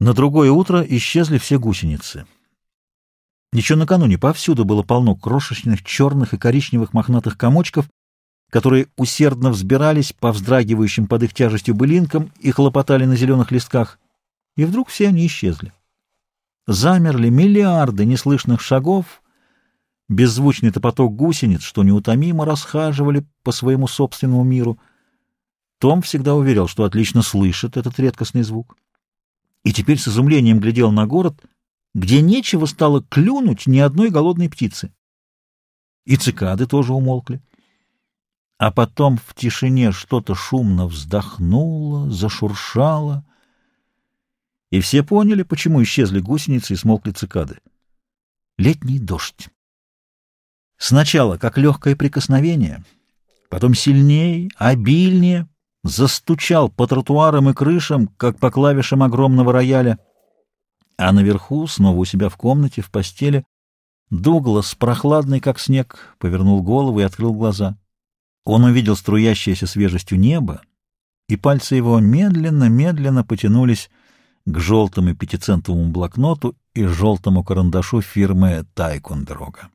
На другое утро исчезли все гусеницы. Еще накануне повсюду было полно крошечных черных и коричневых мохнатых комочков, которые усердно взбирались по вздрагивающим под их тяжестью былинкам и хлопотали на зеленых листках. И вдруг все они исчезли. Замерли миллиарды неслышных шагов, беззвучный топоток гусениц, что неутомимо расхаживали по своему собственному миру. Том всегда уверял, что отлично слышит этот редкостный звук и теперь с изумлением глядел на город, где нечего стало клюнуть ни одной голодной птицы. И цикады тоже умолкли. А потом в тишине что-то шумно вздохнуло, зашуршало, и все поняли, почему исчезли гусеницы и смолкли цикады. Летний дождь. Сначала как легкое прикосновение, потом сильнее, обильнее — застучал по тротуарам и крышам, как по клавишам огромного рояля. А наверху, снова у себя в комнате, в постели, Дуглас, прохладный как снег, повернул голову и открыл глаза. Он увидел струящееся свежестью небо, и пальцы его медленно-медленно потянулись к желтому пятицентовому блокноту и желтому карандашу фирмы Тайкундерога.